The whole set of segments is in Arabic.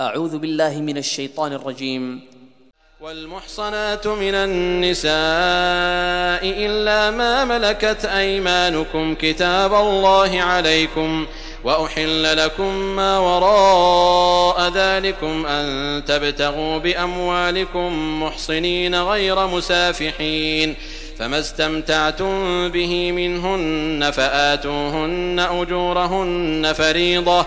أعوذ بالله من الشيطان الرجيم. والمحصنات من النساء إلا ما ملكت أيمانكم كتاب الله عليكم وأحل لكم ما وراء ذلكم أن تبتغوا بأموالكم محصنين غير مسافحين فما استمتعتم به منهن فآتوهن أجورهن فريضة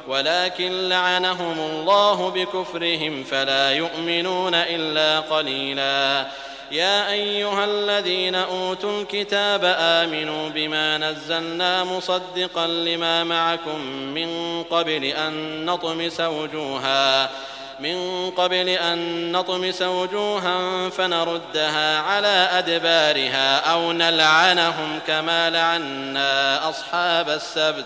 ولكن لعنهم الله بكفرهم فلا يؤمنون إلا قليلاً. يا أيها الذين أوتوا الكتاب آمنوا بما نزلنا مصدقا لما معكم من قبل أن نطمس وجوها من قبل أن نطمس وجوها فنردها على أدبارها أو نلعنهم كما لعنا أصحاب السبت.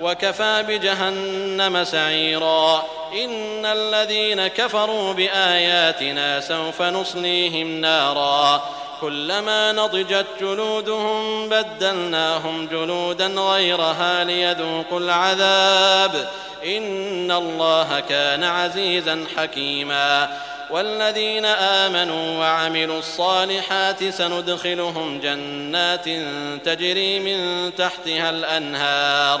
وكفى بجهنم سعيرا. إن الذين كفروا بآياتنا سوف نصليهم نارا. كلما نضجت جلودهم بدلناهم جلودا غيرها ليذوقوا العذاب. إن الله كان عزيزا حكيما. والذين آمنوا وعملوا الصالحات سندخلهم جنات تجري من تحتها الأنهار.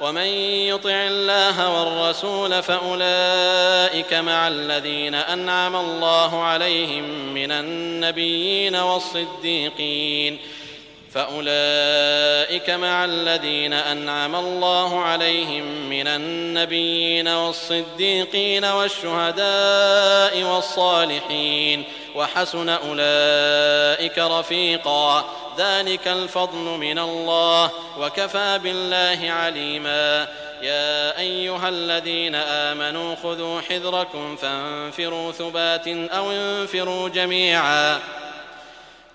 ومن يطع الله والرسول فأولئك مع الذين أنعم الله عليهم من النبيين والصديقين فأولئك مع الذين أنعم الله عليهم من النبيين والصديقين والشهداء والصالحين وحسن أولئك رفيقا. ذلك الفضل من الله وكفى بالله عليما. يا أيها الذين آمنوا خذوا حذركم فانفروا ثبات أو انفروا جميعا.